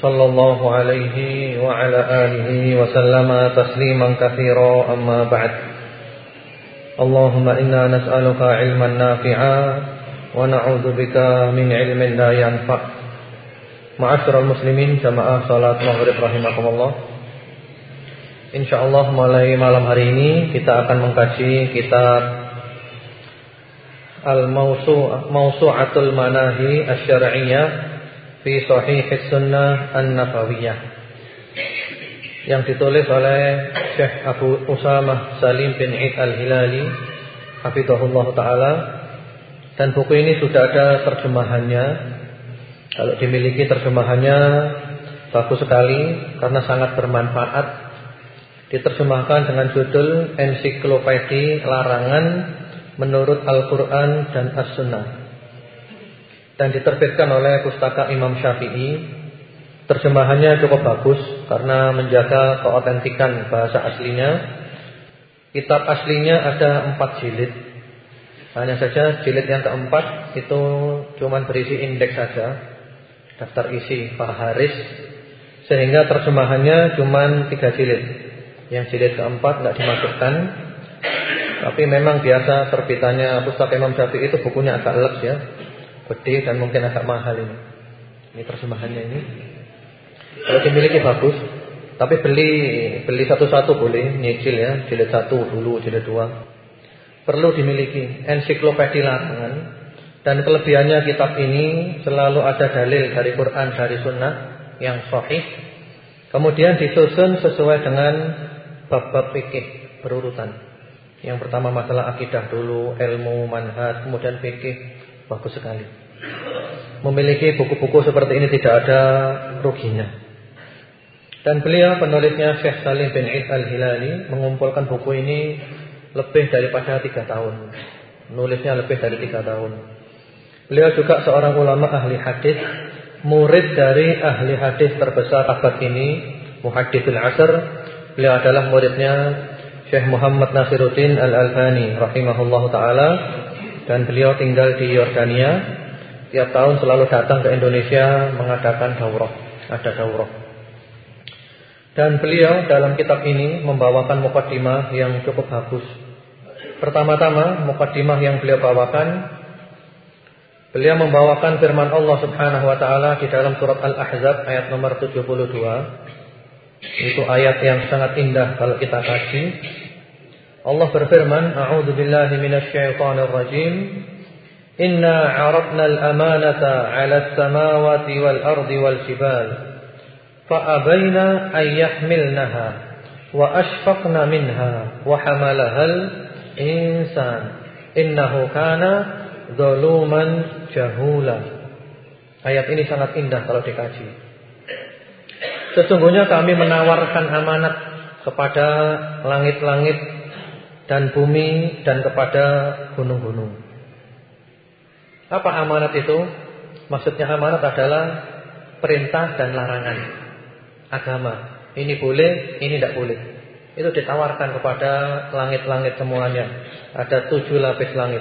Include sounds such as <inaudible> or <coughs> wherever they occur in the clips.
صلى الله عليه وعلى آله وسلم تسليما كثيرا أما بعد اللهم إنا نسألك علما نافعا ونعوذ بك من علم لا ينفع معاشر المسلمين جماعة صلاة maghrib rahimakumullah InsyaAllah mulai malam hari ini kita akan mengkaji kitab Al-Mawsu'atul Manahi Asy-Syar'iyyah fi Sahih Sunnah An-Nabawiyah yang ditulis oleh Syekh Abu Usamah Salim bin Id Al-Hilali hafizahullah taala. Dan buku ini sudah ada terjemahannya. Kalau dimiliki terjemahannya bagus sekali karena sangat bermanfaat. Diterjemahkan dengan judul Ensiklopedi Larangan menurut Al-Qur'an dan As-Sunnah dan diterbitkan oleh Pustaka Imam Syafi'i. Terjemahannya cukup bagus karena menjaga keautentikan bahasa aslinya. Kitab aslinya ada empat jilid. Hanya saja jilid yang keempat itu cuma berisi indeks saja, daftar isi faharis, sehingga terjemahannya cuma tiga jilid. Yang jilid keempat tidak dimasukkan. Tapi memang biasa terbitannya Pustaka Imam Syafi'i itu bukunya agak leks ya gede dan mungkin agak mahal ini. Ini terjemahannya ini. Kalau dimiliki bagus, tapi beli beli satu-satu boleh, nyicil ya, jilid satu dulu, jilid dua. Perlu dimiliki ensiklopedia larangan dan kelebihannya kitab ini selalu ada dalil dari Quran dari Sunnah yang sahih. Kemudian disusun sesuai dengan bab-bab fikih berurutan. Yang pertama masalah akidah dulu, ilmu, manhaj, kemudian fikih bagus sekali. Memiliki buku-buku seperti ini tidak ada ruginya. Dan beliau penulisnya Syekh Salim bin Id Al-Hilali mengumpulkan buku ini lebih daripada tiga tahun. Nulisnya lebih dari tiga tahun. Beliau juga seorang ulama ahli hadis, murid dari ahli hadis terbesar abad ini, Muhaddithul Asr. Beliau adalah muridnya Syekh Muhammad Nasiruddin Al-Albani rahimahullahu taala dan beliau tinggal di Yordania Tiap tahun selalu datang ke Indonesia mengadakan daurah, ada daurah. Dan beliau dalam kitab ini membawakan mukaddimah yang cukup bagus. Pertama-tama mukaddimah yang beliau bawakan beliau membawakan firman Allah Subhanahu wa taala di dalam surat Al-Ahzab ayat nomor 72. Itu ayat yang sangat indah kalau kita kaji. Allah berfirman, "A'udzu billahi minasyaitonir rajim." إنا عرضنا الأمانة على السماوات والأرض والجبال فأبينا أن يحملنها وأشفقنا منها وحملها الإنسان إنه كان ظلوما جهولا Ayat ini sangat indah kalau dikaji. Sesungguhnya kami menawarkan amanat kepada langit-langit dan bumi dan kepada gunung-gunung. Apa amanat itu? Maksudnya amanat adalah perintah dan larangan agama. Ini boleh, ini tidak boleh. Itu ditawarkan kepada langit-langit semuanya. Ada tujuh lapis langit.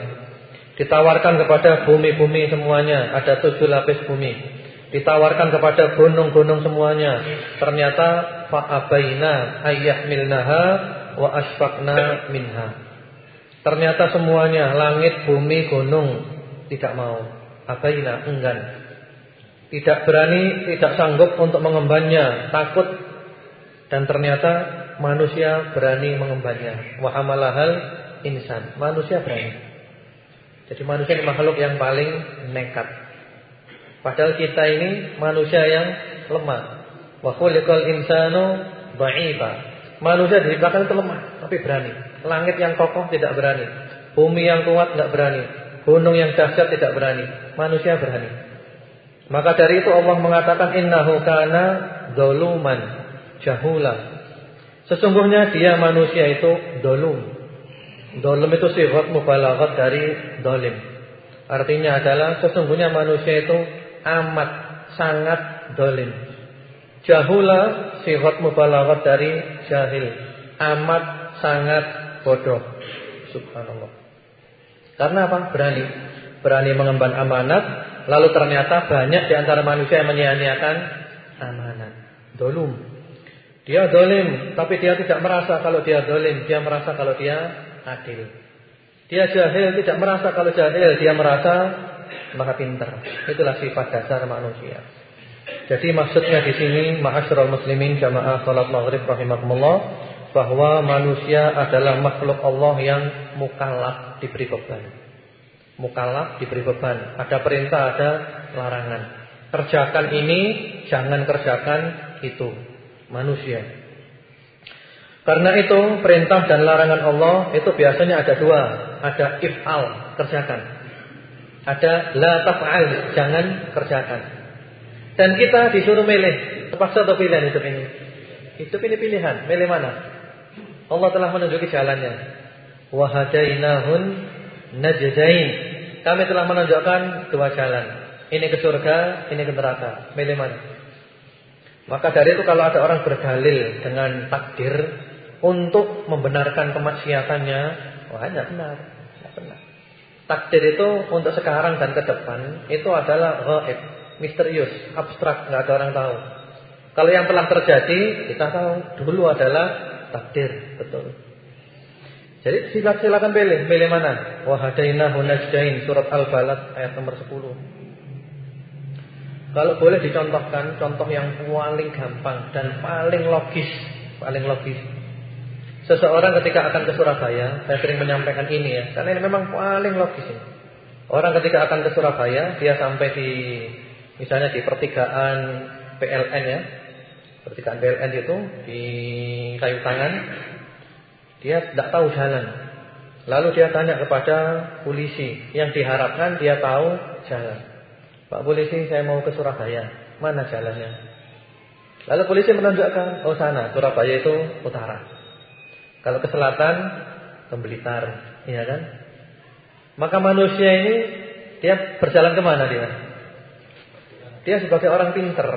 Ditawarkan kepada bumi-bumi semuanya. Ada tujuh lapis bumi. Ditawarkan kepada gunung-gunung semuanya. Ternyata fa'abaina ayyahmilnaha wa asfaqna minha. Ternyata semuanya langit, bumi, gunung tidak mau. Abaina enggan. Tidak berani, tidak sanggup untuk mengembannya, takut dan ternyata manusia berani mengembannya. Wa amalahal insan. Manusia berani. Jadi manusia ini makhluk yang paling nekat. Padahal kita ini manusia yang lemah. Wa khuliqal insanu dha'ifa. Manusia diciptakan itu lemah, tapi berani. Langit yang kokoh tidak berani. Bumi yang kuat tidak berani. Gunung yang dahsyat tidak berani, manusia berani. Maka dari itu Allah mengatakan innahu kana zaluman jahula. Sesungguhnya dia manusia itu dolum. Dolum itu sifat mubalaghah dari dolim. Artinya adalah sesungguhnya manusia itu amat sangat dolim. Jahula sifat mubalaghah dari jahil. Amat sangat bodoh. Subhanallah. Karena apa? Berani. Berani mengemban amanat. Lalu ternyata banyak di antara manusia yang menyia-nyiakan amanat. Dolum. Dia dolim, tapi dia tidak merasa kalau dia dolim. Dia merasa kalau dia adil. Dia jahil, tidak merasa kalau jahil. Dia merasa maka pintar. Itulah sifat dasar manusia. Jadi maksudnya di sini, ma'asyiral muslimin jamaah salat maghrib rahimakumullah, bahwa manusia adalah makhluk Allah yang mukallaf diberi beban. Mukallaf diberi beban. Ada perintah, ada larangan. Kerjakan ini, jangan kerjakan itu manusia. Karena itu perintah dan larangan Allah itu biasanya ada dua, ada if'al, kerjakan. Ada la taf'al, jangan kerjakan. Dan kita disuruh milih, terpaksa atau pilihan hidup ini. Hidup ini pilihan, milih mana? Allah telah menunjuki jalannya. Wa hadainahun najdain. Kami telah menunjukkan dua jalan. Ini ke surga, ini ke neraka. Milih mana? Maka dari itu kalau ada orang berdalil dengan takdir untuk membenarkan kemaksiatannya, wah tidak benar, tidak benar. Takdir itu untuk sekarang dan ke depan itu adalah gaib, misterius, abstrak, nggak ada orang tahu. Kalau yang telah terjadi kita tahu dulu adalah takdir, betul. Jadi silakan pilih, pilih mana? Wahadainahu najdain surat Al-Balad ayat nomor 10. Kalau boleh dicontohkan contoh yang paling gampang dan paling logis, paling logis. Seseorang ketika akan ke Surabaya, saya sering menyampaikan ini ya, karena ini memang paling logis ini. Orang ketika akan ke Surabaya, dia sampai di misalnya di pertigaan PLN ya. Pertigaan PLN itu di kayu tangan. Dia tidak tahu jalan. Lalu dia tanya kepada polisi yang diharapkan dia tahu jalan. Pak polisi saya mau ke Surabaya. Mana jalannya? Lalu polisi menunjukkan, oh sana, Surabaya itu utara. Kalau ke selatan, ke Blitar, iya kan? Maka manusia ini dia berjalan ke mana dia? Dia sebagai orang pinter,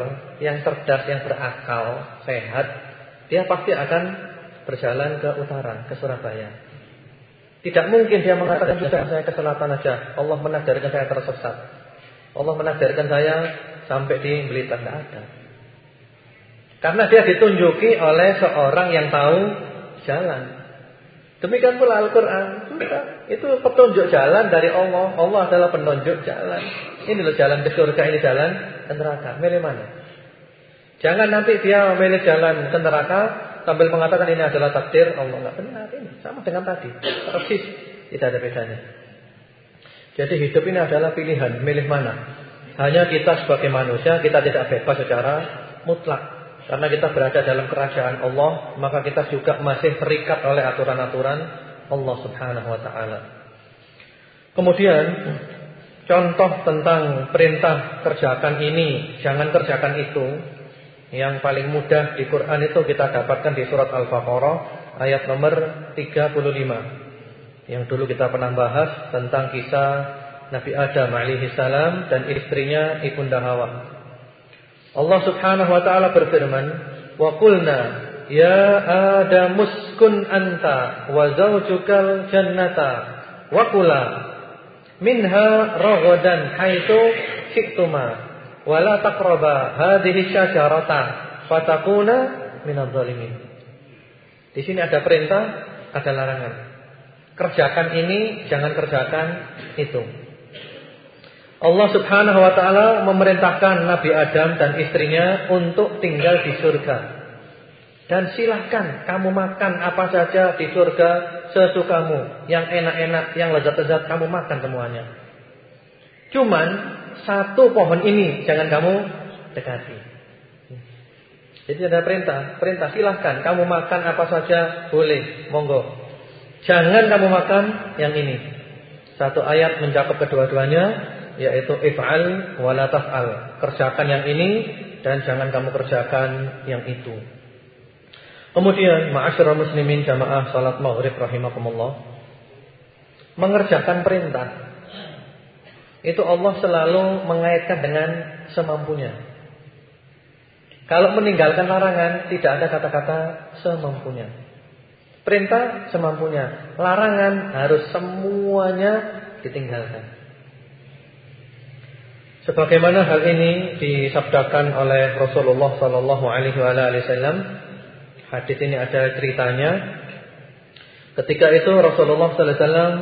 yang cerdas, yang berakal, sehat, dia pasti akan berjalan ke utara, ke Surabaya. Tidak mungkin dia mengatakan juga saya ke selatan aja. Allah menakdirkan saya tersesat. Allah menakdirkan saya sampai di Blitar tidak ada. Karena dia ditunjuki oleh seorang yang tahu jalan. Demikian pula Al-Quran Itu petunjuk jalan dari Allah Allah adalah penunjuk jalan Ini loh jalan ke surga, ini jalan ke neraka Milih mana? Jangan nanti dia memilih jalan ke neraka Sambil mengatakan ini adalah takdir Allah Enggak benar ini, sama dengan tadi Persis, tidak ada bedanya jadi hidup ini adalah pilihan, milih mana. Hanya kita sebagai manusia, kita tidak bebas secara mutlak. Karena kita berada dalam kerajaan Allah, maka kita juga masih terikat oleh aturan-aturan Allah subhanahu wa ta'ala. Kemudian, contoh tentang perintah kerjakan ini, jangan kerjakan itu. Yang paling mudah di Quran itu kita dapatkan di surat Al-Baqarah ayat nomor 35. Yang dulu kita pernah bahas tentang kisah Nabi Adam alaihi salam dan istrinya Ibunda Hawa. Allah Subhanahu wa taala berfirman, "Wa qulna ya Adam uskun anta wa zawjukal jannata wa kula minha raghadan haitsu syi'tuma wa la taqraba hadhihi syajarata fatakuna minadh dhalimin." Di sini ada perintah, ada larangan. Kerjakan ini, jangan kerjakan itu. Allah Subhanahu wa taala memerintahkan Nabi Adam dan istrinya untuk tinggal di surga. Dan silahkan kamu makan apa saja di surga sesukamu. Yang enak-enak, yang lezat-lezat kamu makan semuanya. Cuman satu pohon ini jangan kamu dekati. Jadi ada perintah, perintah silahkan kamu makan apa saja boleh, monggo. Jangan kamu makan yang ini. Satu ayat mencakup kedua-duanya yaitu if'al wala taf'al. Kerjakan yang ini dan jangan kamu kerjakan yang itu. Kemudian ma'asyiral muslimin jamaah salat maghrib rahimakumullah mengerjakan perintah itu Allah selalu mengaitkan dengan semampunya. Kalau meninggalkan larangan tidak ada kata-kata semampunya. Perintah semampunya, larangan harus semuanya ditinggalkan. Sebagaimana hal ini disabdakan oleh Rasulullah sallallahu alaihi wasallam. Hadis ini ada ceritanya. Ketika itu Rasulullah sallallahu alaihi wasallam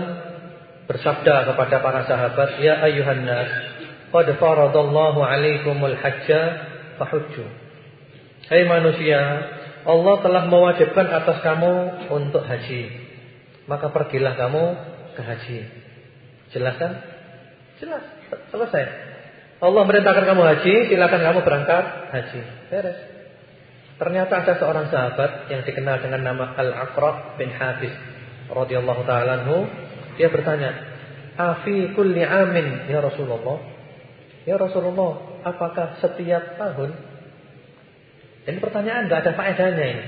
bersabda kepada para sahabat, "Ya ayuhan nas, qad faradallahu 'alaikumul hajja fahujju." Hai manusia, Allah telah mewajibkan atas kamu untuk haji. Maka pergilah kamu ke haji. Jelas kan? Jelas. Selesai. Allah merintahkan kamu haji, silakan kamu berangkat haji. Beres. Ternyata ada seorang sahabat yang dikenal dengan nama Al-Aqra bin Habis radhiyallahu taala anhu, dia bertanya, "Afi kulli amin ya Rasulullah?" Ya Rasulullah, apakah setiap tahun? Ini pertanyaan enggak ada faedahnya ini.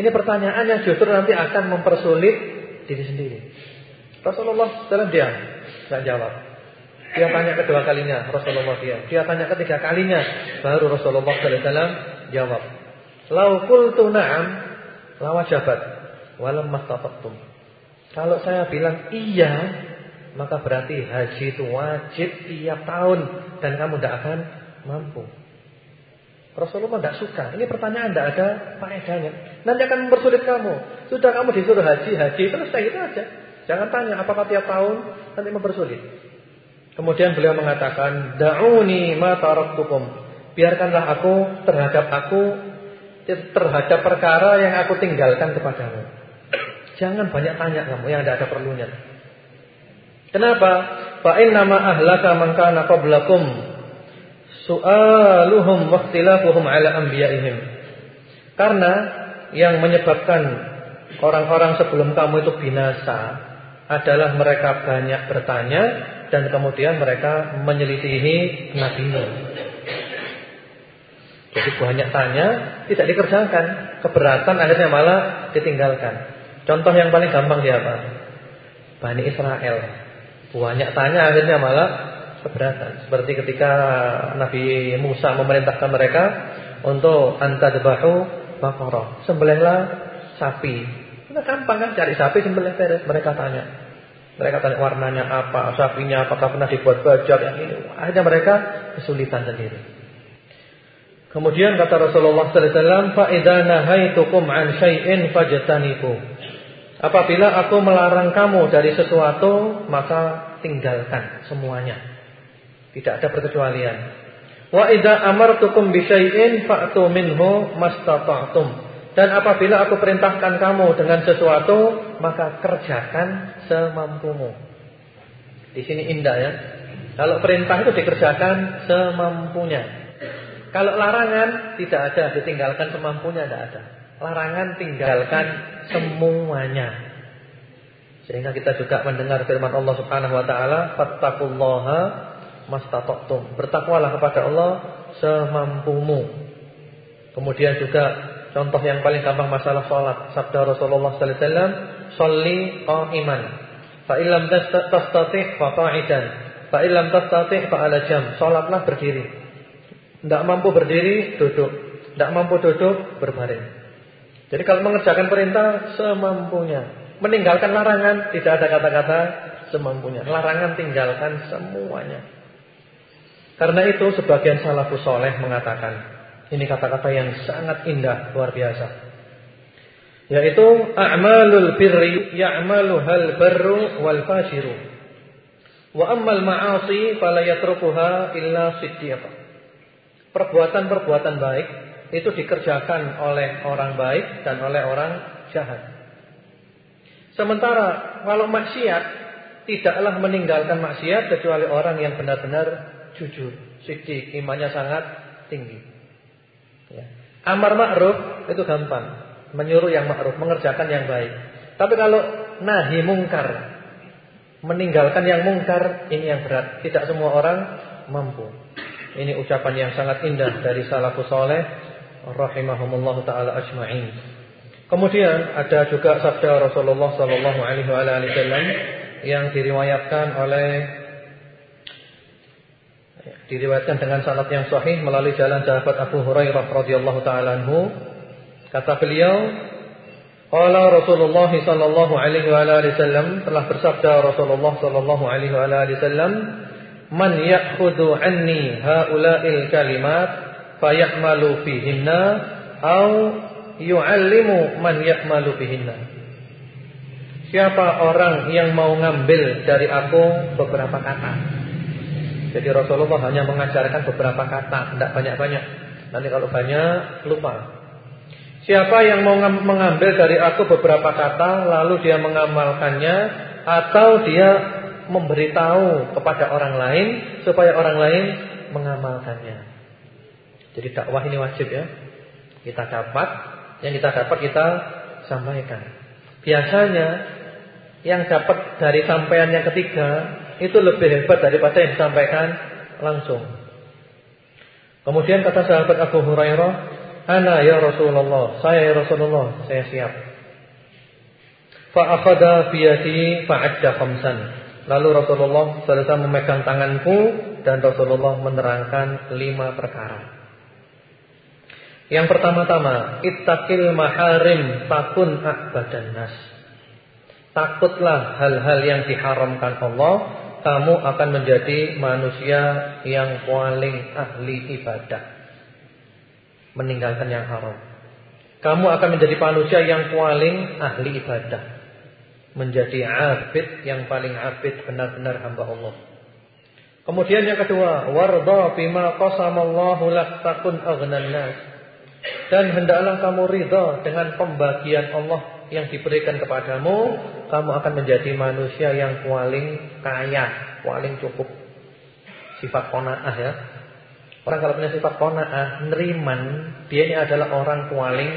Ini pertanyaan yang justru nanti akan mempersulit diri sendiri. Rasulullah SAW diam, enggak jawab. Dia tanya kedua kalinya, Rasulullah dia. Dia tanya ketiga kalinya, baru Rasulullah wasallam jawab. Lau qultu na'am la wajabat walam mastata'tum. Kalau saya bilang iya, maka berarti haji itu wajib tiap tahun dan kamu tidak akan mampu. Rasulullah tidak suka. Ini pertanyaan tidak ada faedahnya. Nanti akan mempersulit kamu. Sudah kamu disuruh haji, haji selesai itu aja. Jangan tanya apakah tiap tahun nanti mempersulit. Kemudian beliau mengatakan, "Da'uni ma taraktukum." Biarkanlah aku terhadap aku terhadap perkara yang aku tinggalkan kepadamu. Jangan banyak tanya kamu yang tidak ada perlunya. Kenapa? Fa inna ma ahlaka man qablakum su'aluhum wa ikhtilafuhum ala anbiya'ihim. Karena yang menyebabkan orang-orang sebelum kamu itu binasa adalah mereka banyak bertanya dan kemudian mereka menyelisihi Nabi Nuh. Jadi banyak tanya, tidak dikerjakan, keberatan akhirnya malah ditinggalkan. Contoh yang paling gampang siapa? Bani Israel. Banyak tanya akhirnya malah keberatan. Seperti ketika Nabi Musa memerintahkan mereka untuk antadbahu baqarah. Sembelihlah sapi. Itu gampang kan cari sapi sembelih beres. Mereka tanya. Mereka tanya warnanya apa, sapinya apakah pernah dibuat bajak yang ini. Akhirnya mereka kesulitan sendiri. Kemudian kata Rasulullah sallallahu alaihi wasallam, "Fa idza nahaitukum an syai'in fajtanibu." Apabila aku melarang kamu dari sesuatu, maka tinggalkan semuanya. Tidak ada perkecualian. Wa idza amartukum bi syai'in fa'tu minhu mastata'tum. Dan apabila aku perintahkan kamu dengan sesuatu, maka kerjakan semampumu. Di sini indah ya. Kalau perintah itu dikerjakan semampunya. Kalau larangan tidak ada, ditinggalkan semampunya tidak ada. Larangan tinggalkan semuanya. Sehingga kita juga mendengar firman Allah Subhanahu wa taala, "Fattaqullaha mastata'tum." Bertakwalah kepada Allah semampumu. Kemudian juga Contoh yang paling gampang masalah sholat. Sabda Rasulullah sallallahu alaihi wasallam, "Shalli qa'iman. Fa illam tastati' fa qa'idan. Fa illam tastati' fa 'ala jam." Salatlah berdiri. Tidak mampu berdiri, duduk. Tidak mampu duduk, berbaring. Jadi kalau mengerjakan perintah semampunya. Meninggalkan larangan tidak ada kata-kata semampunya. Larangan tinggalkan semuanya. Karena itu sebagian salafus soleh mengatakan ini kata-kata yang sangat indah, luar biasa. Yaitu a'malul birri ya'maluhal barru wal fashiru. Wa ammal ma'asi fala yatrukuha illa siddiq. Perbuatan-perbuatan baik itu dikerjakan oleh orang baik dan oleh orang jahat. Sementara kalau maksiat tidaklah meninggalkan maksiat kecuali orang yang benar-benar jujur, siddiq, imannya sangat tinggi. Ya. Amar ma'ruf itu gampang, menyuruh yang ma'ruf, mengerjakan yang baik. Tapi kalau nahi mungkar, meninggalkan yang mungkar, ini yang berat. Tidak semua orang mampu. Ini ucapan yang sangat indah dari salafus saleh rahimahumullah taala ajma'in. Kemudian ada juga sabda Rasulullah sallallahu alaihi wasallam yang diriwayatkan oleh diriwayatkan dengan sanad yang sahih melalui jalan sahabat Abu Hurairah radhiyallahu taala anhu kata beliau Qala Rasulullah sallallahu alaihi wasallam telah bersabda Rasulullah sallallahu alaihi wasallam man ya'khudhu anni haula'il kalimat fayamalu fihinna au yu'allimu man ya'malu bihinna. Siapa orang yang mau ngambil dari aku beberapa kata. Jadi Rasulullah hanya mengajarkan beberapa kata, tidak banyak-banyak. Nanti kalau banyak lupa. Siapa yang mau mengambil dari aku beberapa kata lalu dia mengamalkannya atau dia memberitahu kepada orang lain supaya orang lain mengamalkannya. Jadi dakwah ini wajib ya. Kita dapat yang kita dapat kita sampaikan. Biasanya yang dapat dari sampaian yang ketiga itu lebih hebat daripada yang disampaikan langsung. Kemudian kata sahabat Abu Hurairah, "Ana ya Rasulullah, saya ya Rasulullah, saya siap." Fa akhadha fi yadi fa'adda khamsan. Lalu Rasulullah selesai memegang tanganku dan Rasulullah menerangkan lima perkara. Yang pertama-tama, ittaqil maharim takun a'badan nas. Takutlah hal-hal yang diharamkan Allah, kamu akan menjadi manusia yang paling ahli ibadah. Meninggalkan yang haram. Kamu akan menjadi manusia yang paling ahli ibadah. Menjadi abid yang paling abid benar-benar hamba Allah. Kemudian yang kedua, warda bima qasamallahu lak takun aghnan nas. Dan hendaklah kamu ridha dengan pembagian Allah yang diberikan kepadamu, kamu akan menjadi manusia yang paling kaya, paling cukup. Sifat qanaah ya. Orang kalau punya sifat qanaah, neriman, dia ini adalah orang paling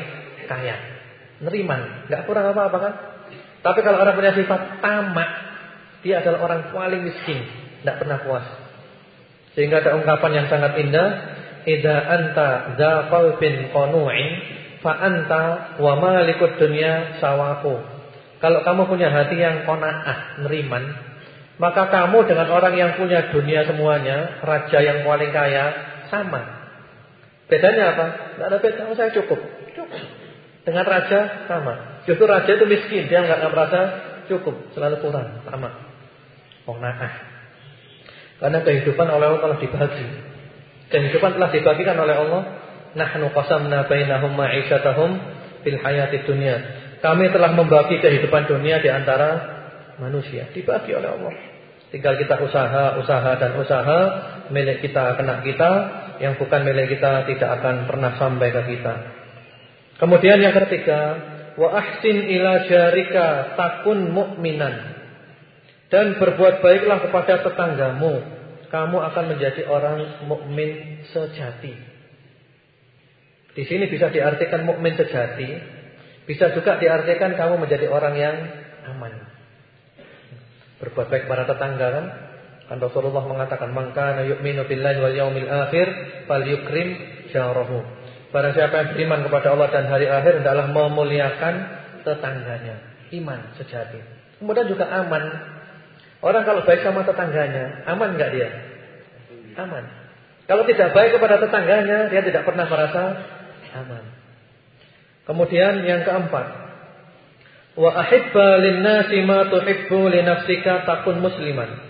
kaya. Neriman, enggak kurang apa-apa kan? Tapi kalau orang punya sifat tamak, dia adalah orang paling miskin, enggak pernah puas. Sehingga ada ungkapan yang sangat indah, Ida anta za qalbin qanu'in fa anta wa malikud dunya sawaku. Kalau kamu punya hati yang qanaah, neriman, maka kamu dengan orang yang punya dunia semuanya, raja yang paling kaya, sama. Bedanya apa? Tidak ada beda, oh, saya cukup. Cukup. Dengan raja sama. Justru raja itu miskin, dia nggak merasa cukup, selalu kurang, sama. Qanaah. Karena kehidupan oleh Allah telah dibagi. Kehidupan telah dibagikan oleh Allah. Nahnu qasamna bainahum ma'isyatahum fil hayati dunya. Kami telah membagi kehidupan dunia di antara manusia. Dibagi oleh Allah. Tinggal kita usaha, usaha dan usaha milik kita kena kita, yang bukan milik kita tidak akan pernah sampai ke kita. Kemudian yang ketiga, wa ahsin ila jarika takun mu'minan. Dan berbuat baiklah kepada tetanggamu kamu akan menjadi orang mukmin sejati. Di sini bisa diartikan mukmin sejati, bisa juga diartikan kamu menjadi orang yang aman. Berbuat baik kepada tetangga kan? Kan Rasulullah mengatakan, "Man yu'minu billahi wal yaumil akhir falyukrim jarahu." Barang siapa yang beriman kepada Allah dan hari akhir adalah memuliakan tetangganya. Iman sejati. Kemudian juga aman Orang kalau baik sama tetangganya, aman enggak dia? Aman. Kalau tidak baik kepada tetangganya, dia tidak pernah merasa aman. Kemudian yang keempat, wa ahibba lin-nasi ma tuhibbu li takun musliman.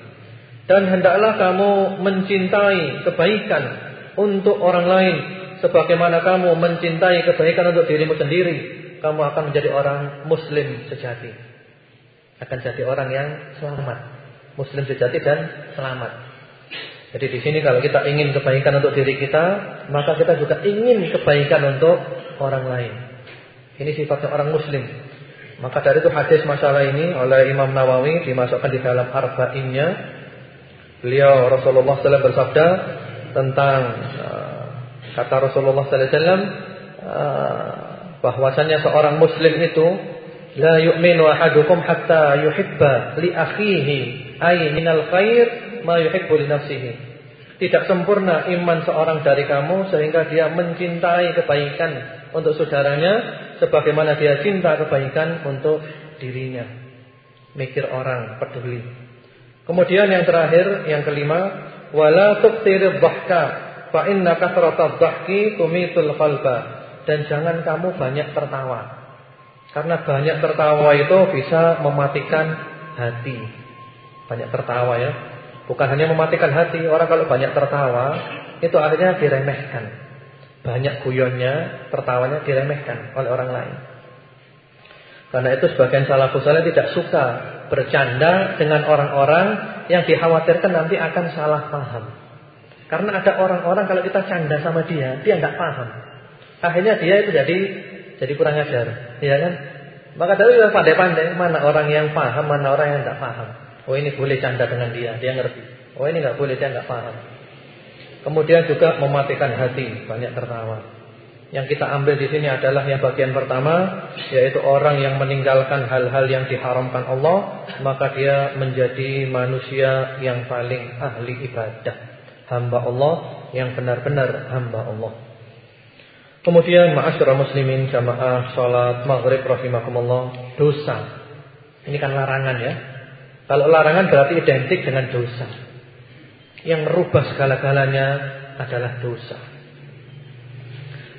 Dan hendaklah kamu mencintai kebaikan untuk orang lain sebagaimana kamu mencintai kebaikan untuk dirimu sendiri, kamu akan menjadi orang muslim sejati. Akan jadi orang yang selamat muslim sejati dan selamat. Jadi di sini kalau kita ingin kebaikan untuk diri kita, maka kita juga ingin kebaikan untuk orang lain. Ini sifatnya orang muslim. Maka dari itu hadis masalah ini oleh Imam Nawawi dimasukkan di dalam arba'innya. Beliau Rasulullah SAW bersabda tentang uh, kata Rasulullah SAW uh, bahwasanya seorang muslim itu la yu'minu ahadukum hatta yuhibba li akhihi ay minal khair ma yuhibbu li nafsihi. Tidak sempurna iman seorang dari kamu sehingga dia mencintai kebaikan untuk saudaranya sebagaimana dia cinta kebaikan untuk dirinya. Mikir orang, peduli. Kemudian yang terakhir, yang kelima, wala tuqtir dhahka fa inna kasrata dhahki tumitul qalba. Dan jangan kamu banyak tertawa. Karena banyak tertawa itu bisa mematikan hati. Banyak tertawa ya. Bukan hanya mematikan hati, orang kalau banyak tertawa itu akhirnya diremehkan. Banyak guyonnya, tertawanya diremehkan oleh orang lain. Karena itu sebagian salafus saleh tidak suka bercanda dengan orang-orang yang dikhawatirkan nanti akan salah paham. Karena ada orang-orang kalau kita canda sama dia, dia nggak paham. Akhirnya dia itu jadi jadi kurang ajar, ya kan? Maka dari itu pandai-pandai mana orang yang paham, mana orang yang nggak paham. Oh ini boleh canda dengan dia, dia ngerti. Oh ini nggak boleh, dia nggak paham. Kemudian juga mematikan hati, banyak tertawa. Yang kita ambil di sini adalah yang bagian pertama yaitu orang yang meninggalkan hal-hal yang diharamkan Allah, maka dia menjadi manusia yang paling ahli ibadah, hamba Allah yang benar-benar hamba Allah. Kemudian ma'asyiral muslimin jamaah salat maghrib rahimakumullah, dosa. Ini kan larangan ya. Kalau larangan berarti identik dengan dosa. Yang merubah segala-galanya adalah dosa.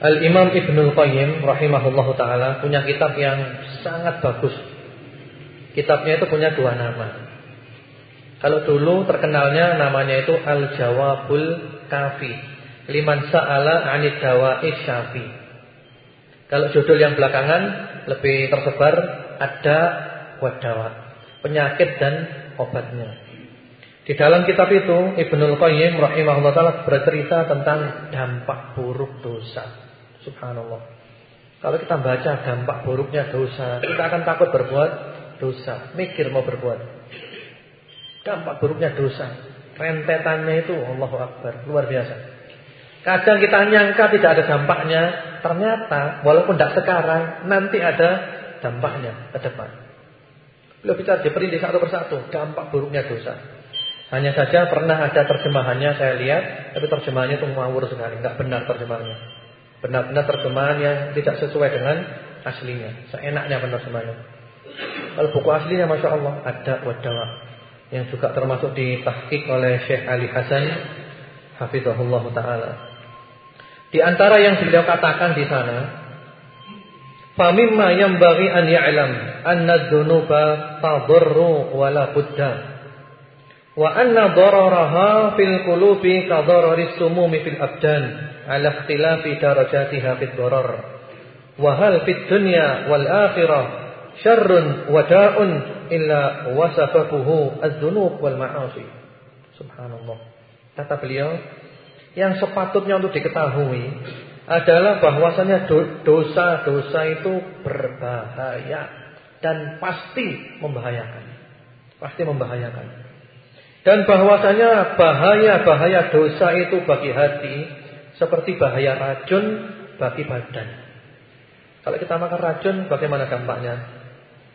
Al-Imam Ibnul Qayyim rahimahullahu taala punya kitab yang sangat bagus. Kitabnya itu punya dua nama. Kalau dulu terkenalnya namanya itu Al-Jawabul Kafi. Liman sa'ala 'anid dawa'i syafi. Kalau judul yang belakangan lebih tersebar ada wadawa, penyakit dan obatnya. Di dalam kitab itu Ibnul Qayyim rahimahullah taala bercerita tentang dampak buruk dosa. Subhanallah. Kalau kita baca dampak buruknya dosa, kita akan takut berbuat dosa, mikir mau berbuat. Dampak buruknya dosa, rentetannya itu Allahu Akbar, luar biasa. Kadang kita nyangka tidak ada dampaknya, ternyata walaupun tidak sekarang, nanti ada dampaknya ke depan. Belum kita diperinci satu persatu dampak buruknya dosa. Hanya saja pernah ada terjemahannya saya lihat, tapi terjemahannya itu ngawur sekali, nggak benar terjemahannya. Benar-benar terjemahan yang tidak sesuai dengan aslinya. Seenaknya penerjemahannya. Kalau buku aslinya Masya Allah ada wadawa yang juga termasuk ditahkik oleh Syekh Ali Hasan Hafizahullah Ta'ala. Di antara yang beliau katakan di sana, Famimma yang bagi an ya'lam anna dzunuba tadurru wala budda. Wa anna dararaha fil qulubi ka dararis sumumi fil abdan ala ikhtilafi darajatiha fid darar. Wa hal fid dunya wal akhirah syarrun wada'un illa wasafafuhu az-dzunub wal ma'asi. Subhanallah. Kata beliau, yang sepatutnya untuk diketahui adalah bahwasanya dosa-dosa itu berbahaya dan pasti membahayakan. Pasti membahayakan. Dan bahwasanya bahaya-bahaya dosa itu bagi hati seperti bahaya racun bagi badan. Kalau kita makan racun, bagaimana dampaknya?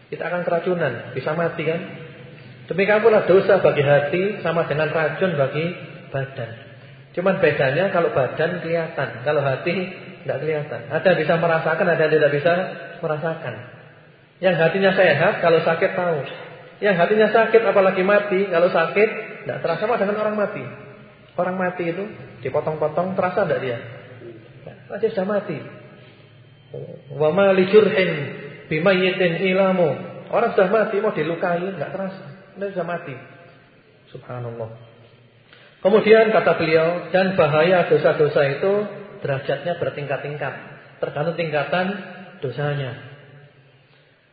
Kita akan keracunan, bisa mati kan? Demikian pula dosa bagi hati sama dengan racun bagi badan. Cuman bedanya kalau badan kelihatan, kalau hati tidak kelihatan. Ada yang bisa merasakan, ada yang tidak bisa merasakan. Yang hatinya sehat, kalau sakit tahu. Yang hatinya sakit, apalagi mati, kalau sakit tidak terasa sama dengan orang mati. Orang mati itu dipotong-potong terasa tidak dia? Dia sudah mati. Wa ma li jurhin bimayyitin ilamu. Orang sudah mati mau dilukai enggak terasa. Dia sudah mati. Subhanallah. Kemudian kata beliau dan bahaya dosa-dosa itu derajatnya bertingkat-tingkat, tergantung tingkatan dosanya.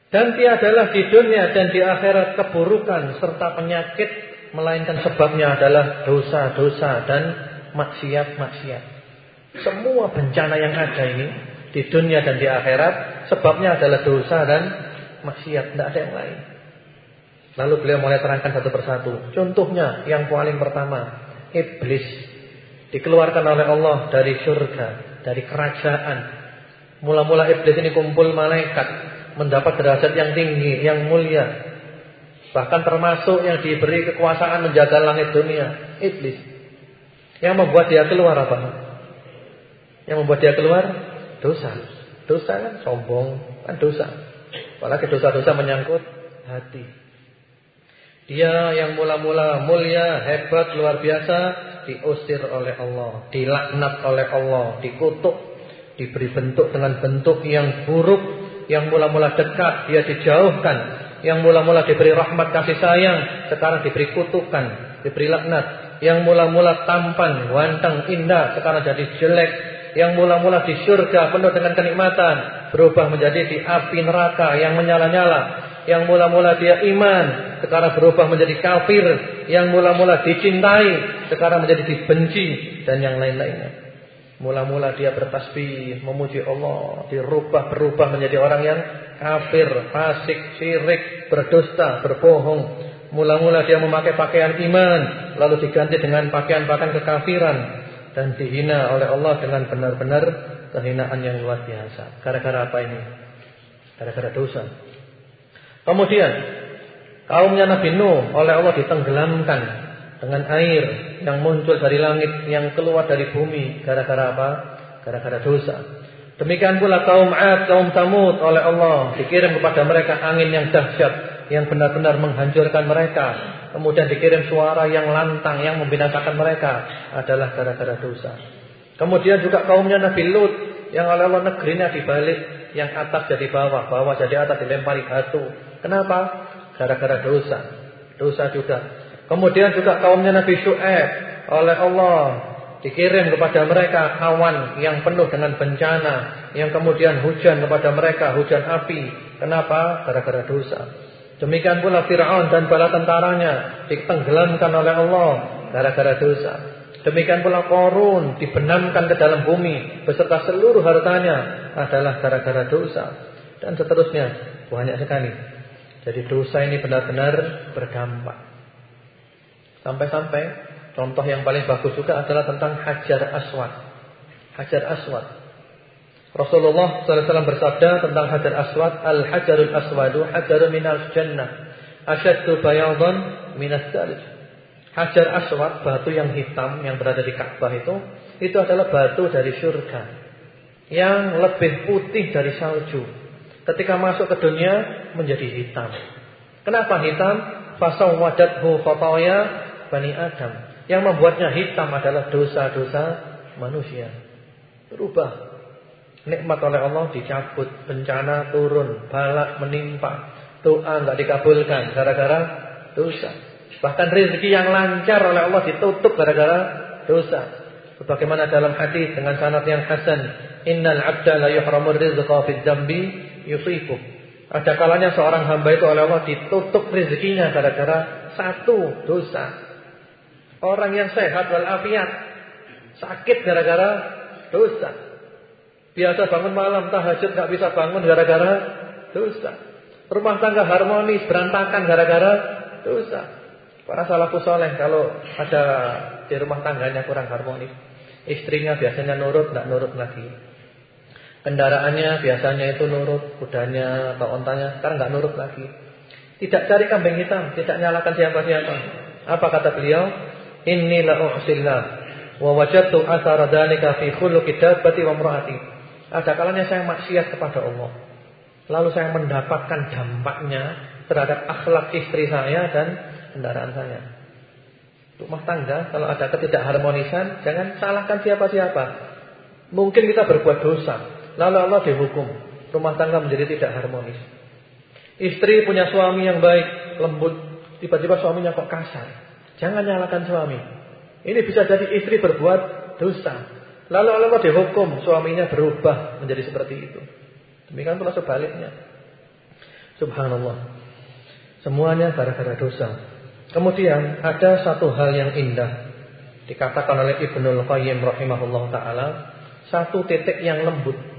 Dan tiadalah di dunia dan di akhirat keburukan serta penyakit Melainkan sebabnya adalah dosa-dosa dan maksiat-maksiat. Semua bencana yang ada ini di dunia dan di akhirat sebabnya adalah dosa dan maksiat, tidak ada yang lain. Lalu beliau mulai terangkan satu persatu. Contohnya yang paling pertama, iblis dikeluarkan oleh Allah dari surga, dari kerajaan. Mula-mula iblis ini kumpul malaikat, mendapat derajat yang tinggi, yang mulia, Bahkan termasuk yang diberi kekuasaan menjaga langit dunia, iblis. Yang membuat dia keluar apa? Yang membuat dia keluar dosa. Dosa kan sombong, kan dosa. Apalagi dosa-dosa menyangkut hati. Dia yang mula-mula mulia, hebat, luar biasa diusir oleh Allah, dilaknat oleh Allah, dikutuk, diberi bentuk dengan bentuk yang buruk, yang mula-mula dekat dia dijauhkan, yang mula-mula diberi rahmat kasih sayang, sekarang diberi kutukan, diberi laknat, yang mula-mula tampan, ganteng, indah, sekarang jadi jelek, yang mula-mula di surga penuh dengan kenikmatan berubah menjadi di api neraka yang menyala-nyala yang mula-mula dia iman sekarang berubah menjadi kafir, yang mula-mula dicintai sekarang menjadi dibenci dan yang lain-lainnya. Mula-mula dia bertasbih, memuji Allah, dirubah berubah menjadi orang yang kafir, fasik, syirik, berdusta, berbohong. Mula-mula dia memakai pakaian iman, lalu diganti dengan pakaian-pakaian kekafiran dan dihina oleh Allah dengan benar-benar kehinaan yang luar biasa. Gara-gara apa ini? Gara-gara dosa. Kemudian kaumnya Nabi Nuh oleh Allah ditenggelamkan dengan air yang muncul dari langit yang keluar dari bumi gara-gara apa? Gara-gara dosa. Demikian pula kaum Ad, kaum Samud oleh Allah dikirim kepada mereka angin yang dahsyat yang benar-benar menghancurkan mereka. Kemudian dikirim suara yang lantang yang membinasakan mereka adalah gara-gara dosa. Kemudian juga kaumnya Nabi Lut yang oleh Allah negerinya dibalik yang atas jadi bawah, bawah jadi atas dilempari batu. Kenapa? Gara-gara dosa. Dosa juga. Kemudian juga kaumnya Nabi Syu'aib oleh Allah dikirim kepada mereka awan yang penuh dengan bencana, yang kemudian hujan kepada mereka, hujan api. Kenapa? Gara-gara dosa. Demikian pula Fir'aun dan bala tentaranya ditenggelamkan oleh Allah gara-gara dosa. Demikian pula Korun dibenamkan ke dalam bumi beserta seluruh hartanya adalah gara-gara dosa. Dan seterusnya banyak sekali. Jadi dosa ini benar-benar berdampak. Sampai-sampai contoh yang paling bagus juga adalah tentang Hajar Aswad. Hajar Aswad. Rasulullah SAW bersabda tentang Hajar Aswad, Al-Hajarul Aswadu hajarun minal jannah. Asyaddu bayadan minas salj. Hajar Aswad, batu yang hitam yang berada di Ka'bah itu, itu adalah batu dari surga. Yang lebih putih dari salju. Ketika masuk ke dunia menjadi hitam. Kenapa hitam? Fasawwadathu khataya Bani Adam. Yang membuatnya hitam adalah dosa-dosa manusia. Berubah. Nikmat oleh Allah dicabut, bencana turun, balak menimpa, doa enggak dikabulkan gara-gara dosa. Bahkan rezeki yang lancar oleh Allah ditutup gara-gara dosa. Sebagaimana dalam hadis dengan sanad yang hasan, innal 'abda la yuhramur rizqa fid dambi yusifu. Ada kalanya seorang hamba itu oleh Allah ditutup rezekinya gara-gara satu dosa. Orang yang sehat walafiat sakit gara-gara dosa. Biasa bangun malam tahajud nggak bisa bangun gara-gara dosa. Rumah tangga harmonis berantakan gara-gara dosa. Para salafus soleh kalau ada di rumah tangganya kurang harmonis, istrinya biasanya nurut nggak nurut lagi. Kendaraannya biasanya itu nurut, kudanya atau ontanya, sekarang nggak nurut lagi. Tidak cari kambing hitam, tidak nyalakan siapa-siapa. Apa kata beliau? Inni la uhsillah wa wajadtu athara dhalika fi dabbati wa. Ada kalanya saya maksiat kepada Allah. Lalu saya mendapatkan dampaknya terhadap akhlak istri saya dan kendaraan saya. Rumah tangga kalau ada ketidakharmonisan jangan salahkan siapa-siapa. Mungkin kita berbuat dosa, Lalu Allah dihukum. Rumah tangga menjadi tidak harmonis. Istri punya suami yang baik, lembut. Tiba-tiba suaminya kok kasar. Jangan nyalakan suami. Ini bisa jadi istri berbuat dosa. Lalu Allah dihukum, suaminya berubah menjadi seperti itu. Demikian pula sebaliknya. Subhanallah. Semuanya gara-gara dosa. Kemudian ada satu hal yang indah dikatakan oleh Ibnul Qayyim rahimahullah taala, satu titik yang lembut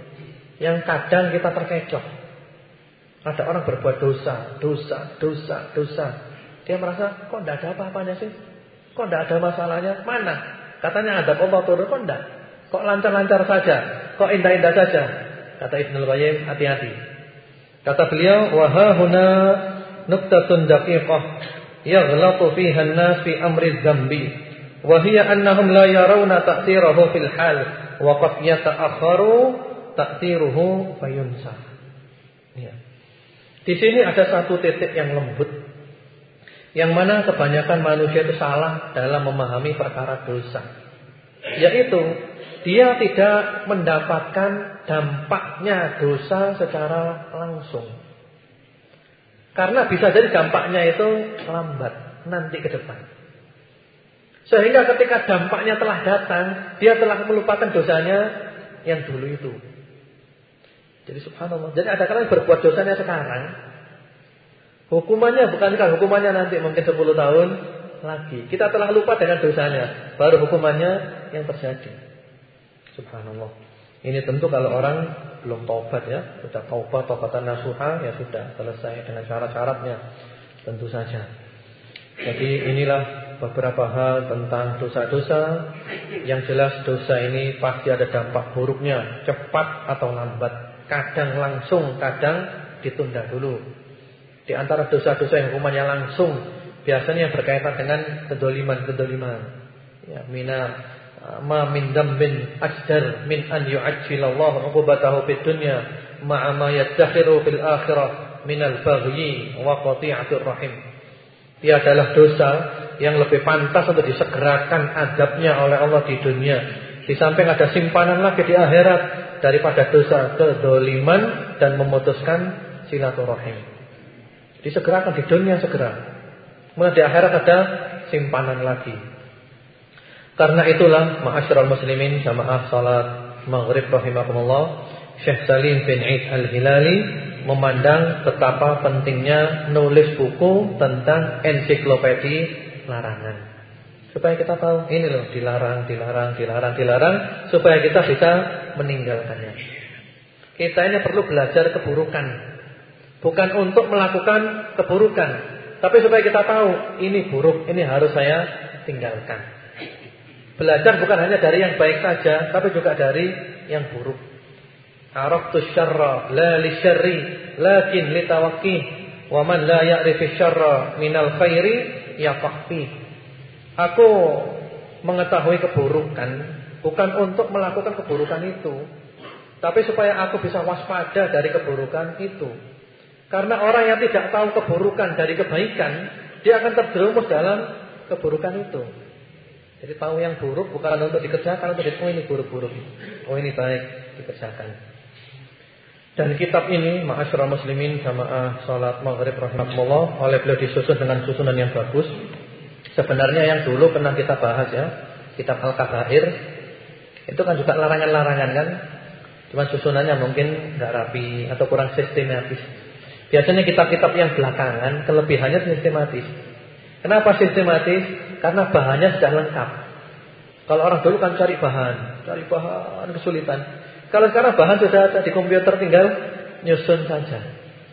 yang kadang kita terkecoh. Ada orang berbuat dosa, dosa, dosa, dosa. Dia merasa kok tidak ada apa-apanya sih? Kok tidak ada masalahnya? Mana? Katanya ada Allah turun kok tidak? Kok lancar-lancar saja? Kok indah-indah saja? Kata Ibnu Qayyim, hati-hati. Kata beliau, wa huna nuqtatun daqiqah yaghlatu fiha an-nas fi amri dzambi wa hiya annahum la yarawna ta'thirahu fil hal wa qad yata'akharu ta'tiruhu fayunsa. Ya. Di sini ada satu titik yang lembut yang mana kebanyakan manusia itu salah dalam memahami perkara dosa. Yaitu dia tidak mendapatkan dampaknya dosa secara langsung. Karena bisa jadi dampaknya itu lambat nanti ke depan. Sehingga ketika dampaknya telah datang, dia telah melupakan dosanya yang dulu itu. Jadi subhanallah. Jadi ada kalian berbuat dosanya sekarang. Hukumannya bukankah hukumannya nanti mungkin 10 tahun lagi. Kita telah lupa dengan dosanya. Baru hukumannya yang terjadi. Subhanallah. Ini tentu kalau orang belum taubat ya. Sudah taubat, taubatan nasuha ya sudah selesai dengan syarat-syaratnya. Tentu saja. Jadi inilah beberapa hal tentang dosa-dosa. Yang jelas dosa ini pasti ada dampak buruknya. Cepat atau lambat. Kadang langsung, kadang ditunda dulu. Di antara dosa-dosa yang hukumannya langsung biasanya berkaitan dengan kedoliman-kedoliman. Ya, mina ma min dambin asdar min an yu'ajjilallahu 'uqubatahu fid dunya ma'a ma yadakhiru fil akhirah min al-baghyi wa qati'atir rahim. Adalah dosa yang lebih pantas untuk disegerakan adabnya oleh Allah di dunia. Di samping ada simpanan lagi di akhirat daripada dosa kedoliman dan memutuskan silaturahim. Disegerakan di dunia segera. Kemudian di akhirat ada simpanan lagi. Karena itulah ma'asyiral muslimin jamaah salat maghrib rahimakumullah Syekh Salim bin Eid Al-Hilali memandang betapa pentingnya nulis buku tentang ensiklopedi larangan. Supaya kita tahu ini loh dilarang, dilarang, dilarang, dilarang supaya kita bisa meninggalkannya. Kita ini perlu belajar keburukan. Bukan untuk melakukan keburukan, tapi supaya kita tahu ini buruk, ini harus saya tinggalkan. Belajar bukan hanya dari yang baik saja, tapi juga dari yang buruk. Araftu syarra la li syarri lakin li tawaqqi wa man la ya'rifu syarra minal khairi yafaqfi. Aku mengetahui keburukan bukan untuk melakukan keburukan itu, tapi supaya aku bisa waspada dari keburukan itu. Karena orang yang tidak tahu keburukan dari kebaikan, dia akan terjerumus dalam keburukan itu. Jadi tahu yang buruk bukan untuk dikerjakan, untuk oh ini buruk-buruk. Oh ini baik dikerjakan. Dan kitab ini Ma'asyiral muslimin jamaah salat maghrib rahimahullah oleh beliau disusun dengan susunan yang bagus Sebenarnya yang dulu pernah kita bahas ya, kitab Al-Kabair itu kan juga larangan-larangan kan. Cuma susunannya mungkin nggak rapi atau kurang sistematis. Biasanya kitab-kitab yang belakangan kelebihannya sistematis. Kenapa sistematis? Karena bahannya sudah lengkap. Kalau orang dulu kan cari bahan, cari bahan kesulitan. Kalau sekarang bahan sudah ada di komputer tinggal nyusun saja.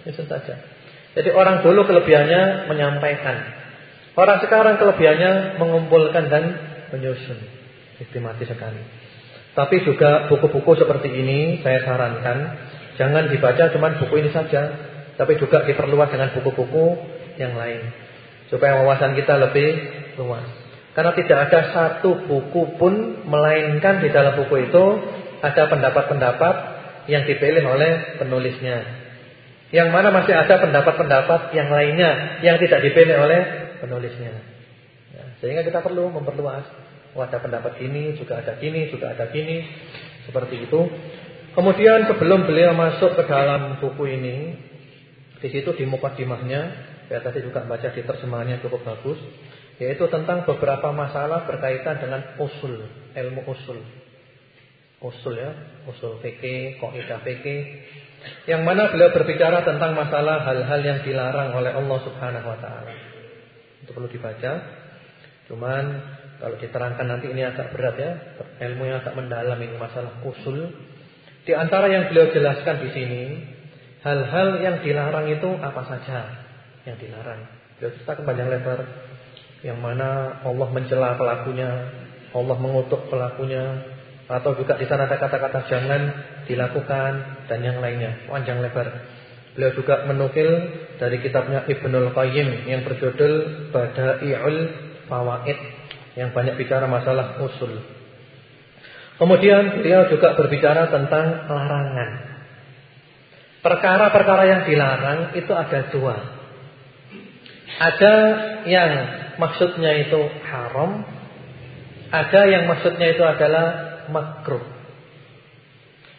Nyusun saja. Jadi orang dulu kelebihannya menyampaikan. Orang sekarang kelebihannya mengumpulkan dan menyusun. Sistematis sekali. Tapi juga buku-buku seperti ini saya sarankan jangan dibaca cuma buku ini saja, tapi juga diperluas dengan buku-buku yang lain supaya wawasan kita lebih luas. Karena tidak ada satu buku pun melainkan di dalam buku itu ada pendapat-pendapat yang dipilih oleh penulisnya. Yang mana masih ada pendapat-pendapat yang lainnya yang tidak dipilih oleh penulisnya. Ya, sehingga kita perlu memperluas. Oh, ada pendapat ini, juga ada gini, juga ada gini. Seperti itu. Kemudian sebelum beliau masuk ke dalam buku ini, di situ di mukadimahnya, saya tadi juga baca di terjemahannya cukup bagus, yaitu tentang beberapa masalah berkaitan dengan usul, ilmu usul. Usul ya, usul fikih, kaidah fikih. Yang mana beliau berbicara tentang masalah hal-hal yang dilarang oleh Allah Subhanahu wa taala. Itu perlu dibaca. Cuman kalau diterangkan nanti ini agak berat ya. Ilmu yang agak mendalam ini masalah usul. Di antara yang beliau jelaskan di sini, hal-hal yang dilarang itu apa saja yang dilarang. Beliau ceritakan panjang lebar. Yang mana Allah mencela pelakunya, Allah mengutuk pelakunya, atau juga di sana ada kata-kata jangan dilakukan dan yang lainnya panjang lebar. Beliau juga menukil dari kitabnya Ibnul Qayyim yang berjudul Bada'iul Fawaid yang banyak bicara masalah usul. Kemudian beliau juga berbicara tentang larangan. Perkara-perkara yang dilarang itu ada dua. Ada yang maksudnya itu haram, ada yang maksudnya itu adalah makruh.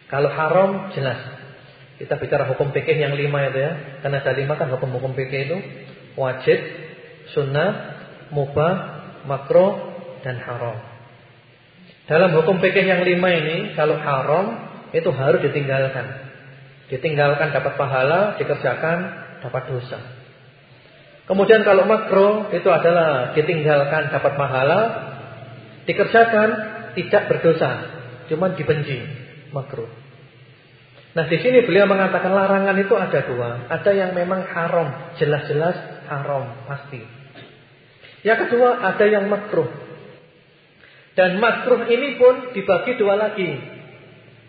Kalau haram jelas. Kita bicara hukum fikih yang lima itu ya. Karena ada lima kan hukum-hukum fikih itu wajib, sunnah, mubah, makruh, dan haram. Dalam hukum fikih yang lima ini, kalau haram itu harus ditinggalkan. Ditinggalkan dapat pahala, dikerjakan dapat dosa. Kemudian kalau makro itu adalah ditinggalkan dapat pahala, dikerjakan tidak berdosa, cuma dibenci makro. Nah di sini beliau mengatakan larangan itu ada dua, ada yang memang haram, jelas-jelas haram pasti. Yang kedua ada yang makruh, dan makruh ini pun dibagi dua lagi.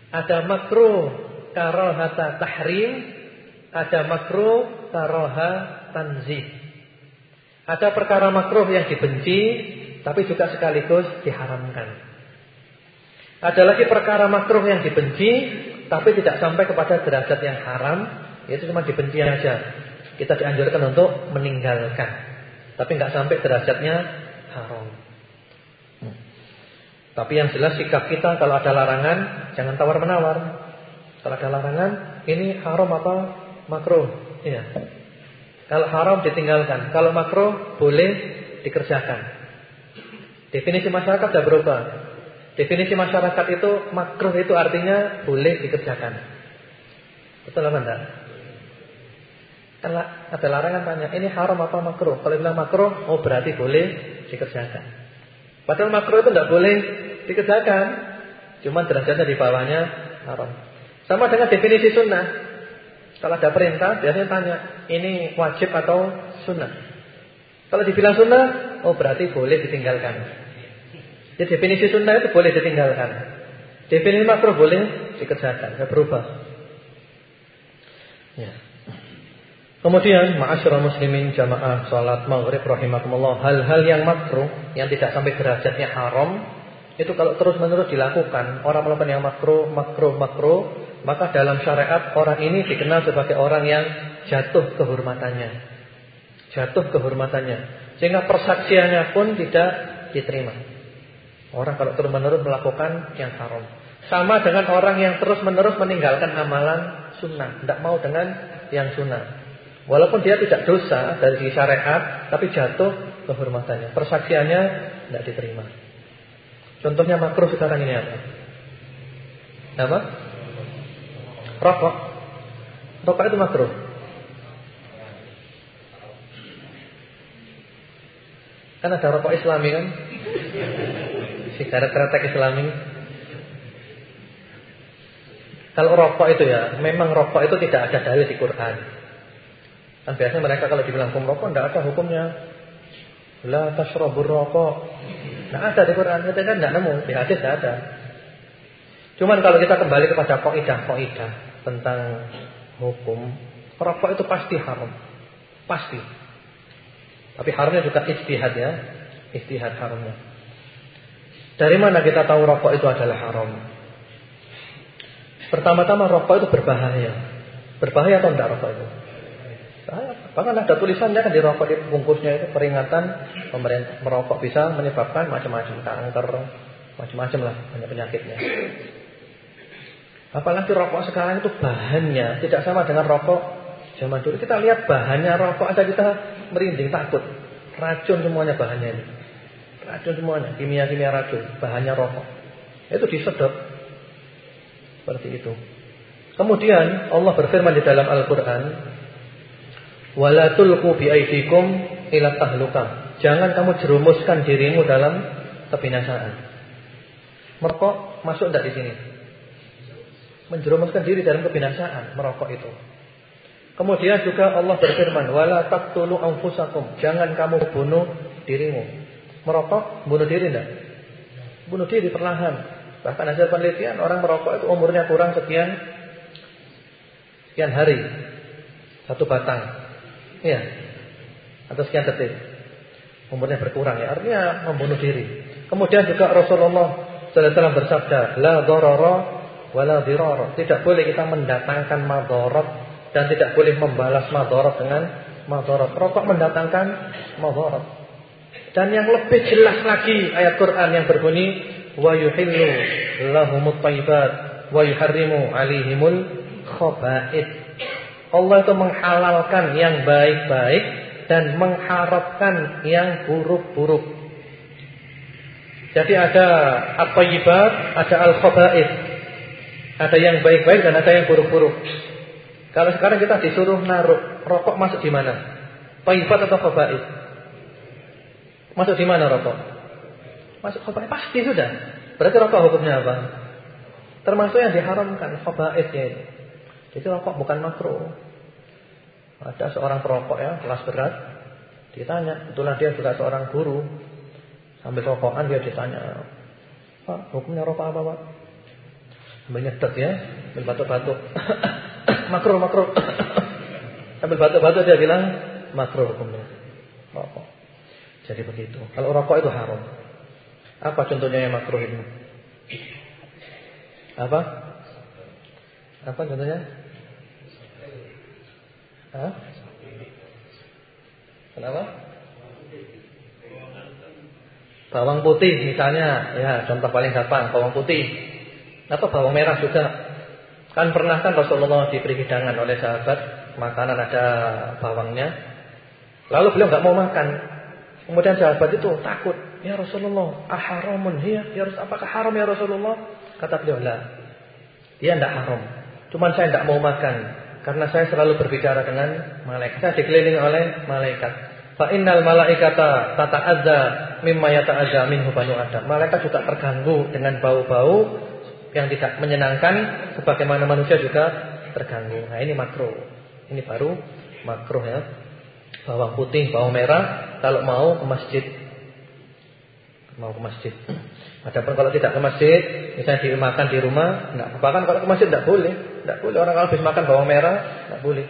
Ada makruh karohata tahrim, ada makruh karoha tanzih. Ada perkara makruh yang dibenci, tapi juga sekaligus diharamkan. Ada lagi perkara makruh yang dibenci, tapi tidak sampai kepada derajat yang haram, yaitu cuma dibenci saja. Kita dianjurkan untuk meninggalkan, tapi nggak sampai derajatnya haram. Tapi yang jelas sikap kita kalau ada larangan jangan tawar menawar. Kalau ada larangan ini haram apa makruh? Iya. Kalau haram ditinggalkan, kalau makruh boleh dikerjakan. Definisi masyarakat sudah berubah. Definisi masyarakat itu makruh itu artinya boleh dikerjakan. Betul apa enggak? Kalau ada larangan tanya, ini haram apa makruh? Kalau bilang makruh, oh berarti boleh dikerjakan. Padahal makruh itu tidak boleh dikerjakan. Cuma derajatnya di bawahnya haram. Sama dengan definisi sunnah. Kalau ada perintah, biasanya tanya, ini wajib atau sunnah? Kalau dibilang sunnah, oh berarti boleh ditinggalkan. Jadi definisi sunnah itu boleh ditinggalkan. Definisi makruh boleh dikerjakan, tidak berubah. Ya. Kemudian ma'asyiral muslimin jamaah salat maghrib rahimakumullah hal-hal yang makruh yang tidak sampai derajatnya haram itu kalau terus-menerus dilakukan orang melakukan yang makruh makruh makruh maka dalam syariat orang ini dikenal sebagai orang yang jatuh kehormatannya. Jatuh kehormatannya sehingga persaksiannya pun tidak diterima. Orang kalau terus-menerus melakukan yang haram. Sama dengan orang yang terus-menerus meninggalkan amalan sunnah, tidak mau dengan yang sunnah. Walaupun dia tidak dosa dari segi syariat, tapi jatuh kehormatannya. Persaksiannya tidak diterima. Contohnya makruh sekarang ini apa? Apa? Rokok. Rokok itu makruh. Kan ada rokok islami kan? Sigaret kretek islami. Kalau rokok itu ya, memang rokok itu tidak ada dalil di Quran. Kan biasanya mereka kalau dibilang hukum rokok tidak ada hukumnya. La tashrabur rokok. Tidak ada di Quran. Kita kan tidak nemu. Di hadis tidak ada. Cuman kalau kita kembali kepada kaidah-kaidah tentang hukum, rokok itu pasti haram. Pasti. Tapi haramnya juga istihad ya. Istihad haramnya. Dari mana kita tahu rokok itu adalah haram? Pertama-tama rokok itu berbahaya. Berbahaya atau tidak rokok itu? Bahkan ada tulisannya kan di rokok di bungkusnya itu peringatan pemerintah merokok bisa menyebabkan macam-macam kanker, macam-macam lah banyak penyakitnya. Apalagi rokok sekarang itu bahannya tidak sama dengan rokok zaman dulu. Kita lihat bahannya rokok aja kita merinding takut. Racun semuanya bahannya ini. Racun semuanya, kimia-kimia racun, bahannya rokok. Itu disedot. Seperti itu. Kemudian Allah berfirman di dalam Al-Qur'an Wala tulqu bi aidikum ila tahlukah. Jangan kamu jerumuskan dirimu dalam kebinasaan. Merokok masuk tidak di sini? Menjerumuskan diri dalam kebinasaan merokok itu. Kemudian juga Allah berfirman, "Wala taqtulu anfusakum." Jangan kamu bunuh dirimu. Merokok bunuh diri tidak? Bunuh diri perlahan. Bahkan hasil penelitian orang merokok itu umurnya kurang sekian sekian hari. Satu batang. Iya. Atau sekian detik. Umurnya berkurang ya. Artinya membunuh diri. Kemudian juga Rasulullah sallallahu bersabda, "La dharara wa la dirara." Tidak boleh kita mendatangkan madarat dan tidak boleh membalas madarat dengan madarat. Rokok mendatangkan madarat. Dan yang lebih jelas lagi ayat Quran yang berbunyi, "Wa yuhillu lahumut thayyibat wa yuharrimu 'alaihimul khaba'ith." Allah itu menghalalkan yang baik-baik dan mengharapkan yang buruk-buruk. Jadi ada at-thayyibat, ada al-khaba'ith. Ada yang baik-baik dan ada yang buruk-buruk. Kalau sekarang kita disuruh naruh rokok masuk di mana? Thayyibat atau khaba'ith? Masuk di mana rokok? Masuk khaba'ith pasti sudah. Berarti rokok hukumnya apa? Termasuk yang diharamkan khaba'ithnya itu. Jadi rokok bukan makruh. Ada seorang perokok ya, kelas berat. Ditanya, itulah dia juga seorang guru. Sambil rokokan dia ditanya, Pak, hukumnya rokok apa Pak? Sambil nyetet ya, sambil batuk-batuk. <coughs> makro makro. <coughs> sambil batuk-batuk dia bilang, makro hukumnya. Rokok. Jadi begitu. Kalau rokok itu haram. Apa contohnya yang makro ini? Apa? Apa contohnya? Hah? Kenapa? Bawang putih misalnya, ya contoh paling gampang bawang putih atau bawang merah juga. Kan pernah kan Rasulullah diberi hidangan oleh sahabat makanan ada bawangnya. Lalu beliau nggak mau makan. Kemudian sahabat itu takut, ya Rasulullah, aharamun hiya? Ya apakah haram ya Rasulullah? Kata beliau, lah. Dia tidak haram. Cuman saya tidak mau makan karena saya selalu berbicara dengan malaikat. Saya dikelilingi oleh malaikat. Fa innal malaikata tata'adza mimma yata'adza minhu banu Adam. Malaikat juga terganggu dengan bau-bau yang tidak menyenangkan sebagaimana manusia juga terganggu. Nah, ini makro. Ini baru makro ya. Bawang putih, bawang merah kalau mau ke masjid. Mau ke masjid. Adapun kalau tidak ke masjid, misalnya dimakan di rumah, enggak apa-apa kan kalau ke masjid enggak boleh. Enggak boleh orang kalau habis makan bawang merah, enggak boleh.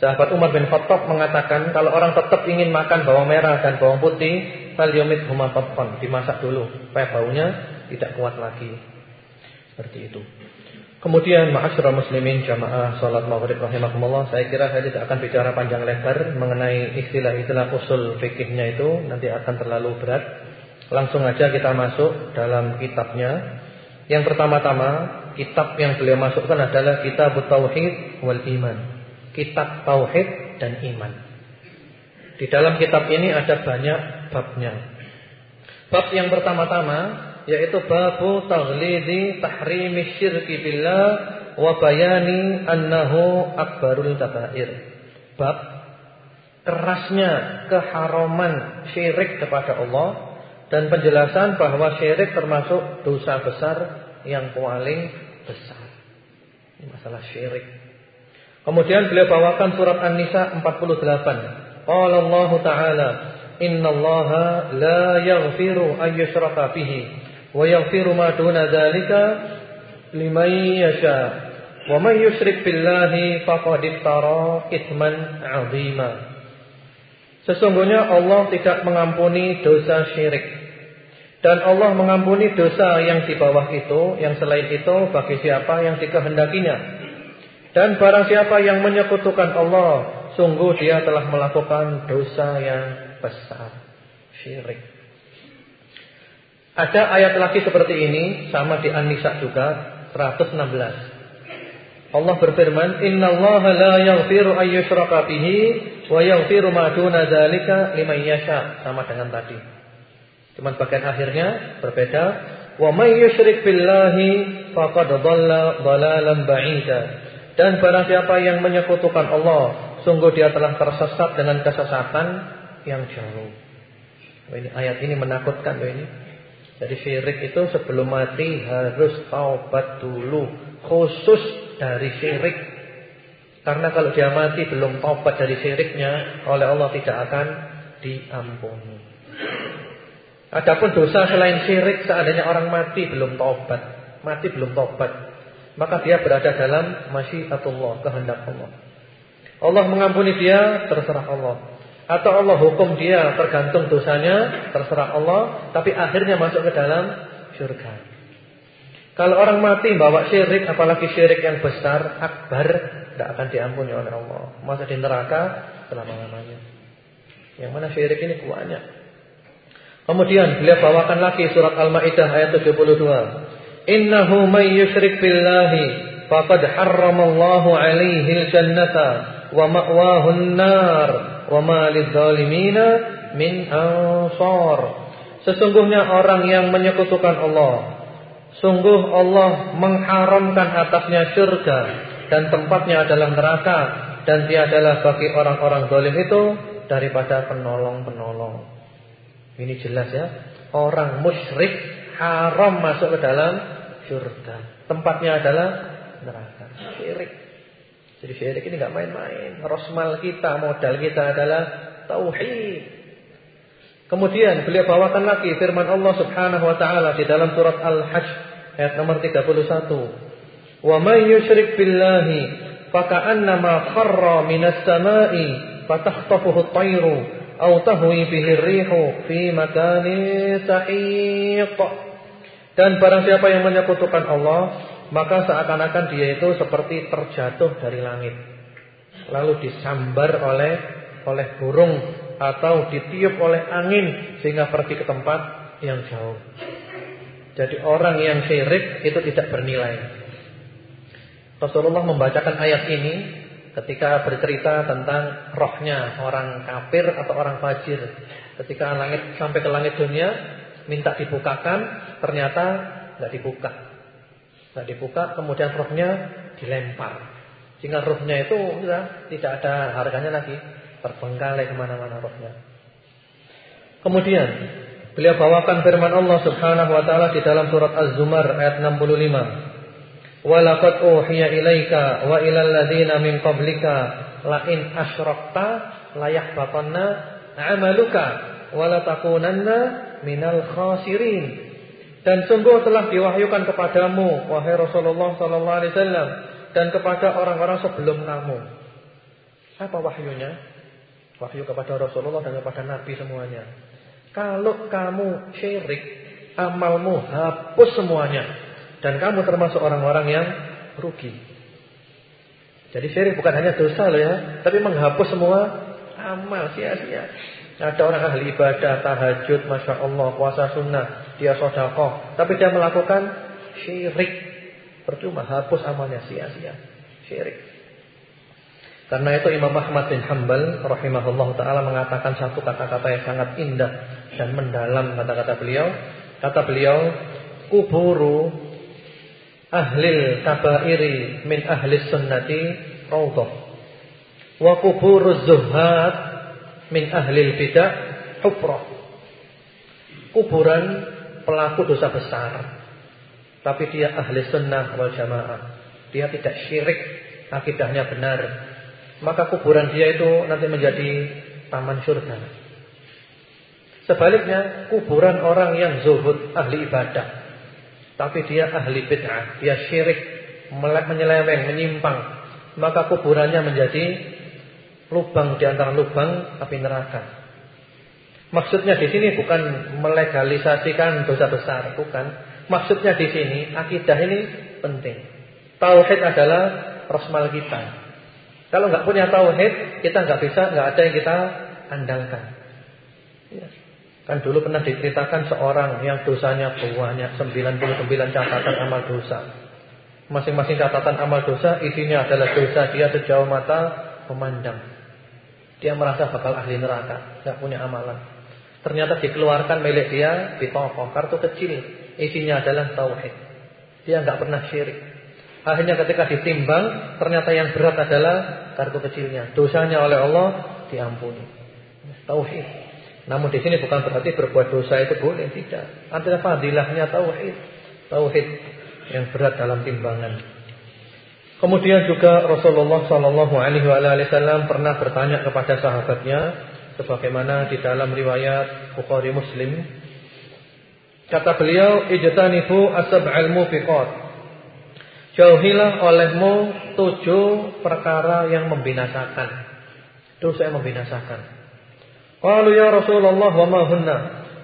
Sahabat Umar bin Khattab mengatakan kalau orang tetap ingin makan bawang merah dan bawang putih, falyumit huma dimasak dulu supaya baunya tidak kuat lagi. Seperti itu. Kemudian ma'asyiral muslimin jamaah salat maghrib rahimakumullah, saya kira saya tidak akan bicara panjang lebar mengenai istilah-istilah usul fikihnya itu, nanti akan terlalu berat. Langsung aja kita masuk dalam kitabnya. Yang pertama-tama, kitab yang beliau masukkan adalah Kitab Tauhid wal Iman kitab tauhid dan iman. Di dalam kitab ini ada banyak babnya. Bab yang pertama-tama yaitu babu taghlidi tahrimi syirki billah wa bayani annahu akbarul kabair. Bab kerasnya keharaman syirik kepada Allah dan penjelasan bahwa syirik termasuk dosa besar yang paling besar. Ini masalah syirik. Kemudian beliau bawakan surat An-Nisa 48. Qala Allah Ta'ala, "Inna Allah la yaghfiru an yushraka bihi ma duna dzalika liman yasha. Wa man yusyrik billahi faqad iftara itsman 'azima." Sesungguhnya Allah tidak mengampuni dosa syirik. Dan Allah mengampuni dosa yang di bawah itu, yang selain itu bagi siapa yang dikehendakinya. Dan barang siapa yang menyekutukan Allah, sungguh dia telah melakukan dosa yang besar, syirik. Ada ayat lagi seperti ini sama di An-Nisa juga 116. Allah berfirman, "Innallaha la yaghfiru an yushraka bihi wa yaghfiru ma duna dzalika liman yasha." Sama dengan tadi. Cuman bagian akhirnya berbeda. "Wa may yusyrik billahi faqad dhalla dhalalan ba'ida." Dan barang siapa yang menyekutukan Allah, sungguh dia telah tersesat dengan kesesatan yang jauh. Ini ayat ini menakutkan oh, ini. Jadi syirik itu sebelum mati harus taubat dulu, khusus dari syirik. Karena kalau dia mati belum taubat dari syiriknya, oleh Allah tidak akan diampuni. Adapun dosa selain syirik, seandainya orang mati belum taubat, mati belum taubat, maka dia berada dalam masyiatullah, kehendak Allah. Allah mengampuni dia, terserah Allah. Atau Allah hukum dia tergantung dosanya, terserah Allah, tapi akhirnya masuk ke dalam surga. Kalau orang mati bawa syirik, apalagi syirik yang besar, akbar, tidak akan diampuni oleh Allah. Masa di neraka selama-lamanya. Yang mana syirik ini banyak. Kemudian beliau bawakan lagi surat Al-Maidah ayat 72. Innahu may yusyrik billahi faqad harramallahu alaihi al-jannata wa ma'wahu an-nar min ansar. Sesungguhnya orang yang menyekutukan Allah Sungguh Allah mengharamkan atasnya surga dan tempatnya adalah neraka dan dia adalah bagi orang-orang zalim itu daripada penolong-penolong. Ini jelas ya. Orang musyrik haram masuk ke dalam surga. Tempatnya adalah neraka. Syirik. Jadi syirik ini nggak main-main. Rosmal kita, modal kita adalah tauhid. Kemudian beliau bawakan lagi firman Allah Subhanahu wa taala di dalam surat Al-Hajj ayat nomor 31. Wa may yusyrik billahi faka'annama kharra minas sama'i fatakhtafuhu at-tayru aw tahwi bihi ar-rihu fi makanin sahiq. Dan barang siapa yang menyekutukan Allah, maka seakan-akan dia itu seperti terjatuh dari langit. Lalu disambar oleh oleh burung atau ditiup oleh angin sehingga pergi ke tempat yang jauh. Jadi orang yang syirik itu tidak bernilai. Rasulullah membacakan ayat ini ketika bercerita tentang rohnya orang kafir atau orang fajir. Ketika langit sampai ke langit dunia minta dibukakan, ternyata nggak dibuka. Nggak dibuka, kemudian rohnya dilempar. Sehingga rohnya itu sudah tidak ada harganya lagi terbengkalai ke mana-mana rohnya. Kemudian beliau bawakan firman Allah Subhanahu wa taala di dalam surat Az-Zumar ayat 65. Walaqad uhiya ilaika wa ilal ladzina min qablika la in asyrakta la yahbatanna 'amaluka wa la takunanna minal khasirin. Dan sungguh telah diwahyukan kepadamu wahai Rasulullah sallallahu alaihi wasallam dan kepada orang-orang sebelum kamu. Apa wahyunya? Wahyu kepada Rasulullah dan kepada Nabi semuanya. Kalau kamu syirik, amalmu hapus semuanya. Dan kamu termasuk orang-orang yang rugi. Jadi syirik bukan hanya dosa loh ya, tapi menghapus semua amal sia-sia. Ada orang ahli ibadah, tahajud, masya Allah, puasa sunnah, dia sodakoh, tapi dia melakukan syirik, percuma hapus amalnya sia-sia, syirik. Karena itu Imam Ahmad bin Hanbal rahimahullah taala mengatakan satu kata-kata yang sangat indah dan mendalam kata-kata beliau. Kata beliau, kuburu ahlil kabairi min ahli sunnati raudhah. Wa kuburu zuhad min ahli bidah hufrah. Kuburan pelaku dosa besar. Tapi dia ahli sunnah wal jamaah. Dia tidak syirik, akidahnya benar maka kuburan dia itu nanti menjadi taman surga. Sebaliknya, kuburan orang yang zuhud, ahli ibadah, tapi dia ahli bid'ah, dia syirik, menyeleweng, menyimpang, maka kuburannya menjadi lubang di antara lubang api neraka. Maksudnya di sini bukan melegalisasikan dosa besar, bukan. Maksudnya di sini akidah ini penting. Tauhid adalah rosmal kita. Kalau nggak punya tauhid, kita nggak bisa, nggak ada yang kita andalkan. Ya. Kan dulu pernah diceritakan seorang yang dosanya banyak, 99 catatan amal dosa. Masing-masing catatan amal dosa isinya adalah dosa dia sejauh mata memandang. Dia merasa bakal ahli neraka, nggak punya amalan. Ternyata dikeluarkan milik dia di toko kartu kecil, isinya adalah tauhid. Dia nggak pernah syirik. Akhirnya ketika ditimbang ternyata yang berat adalah kartu kecilnya. Dosanya oleh Allah diampuni. Tauhid. Namun di sini bukan berarti berbuat dosa itu boleh tidak. Antara fadilahnya tauhid. Tauhid yang berat dalam timbangan. Kemudian juga Rasulullah Shallallahu Alaihi Wasallam pernah bertanya kepada sahabatnya, sebagaimana di dalam riwayat Bukhari Muslim. Kata beliau, ijtanibu asab'al mubiqat Jauhilah olehmu tujuh perkara yang membinasakan. Dosa yang membinasakan. Qalu ya Rasulullah wa ma hunna?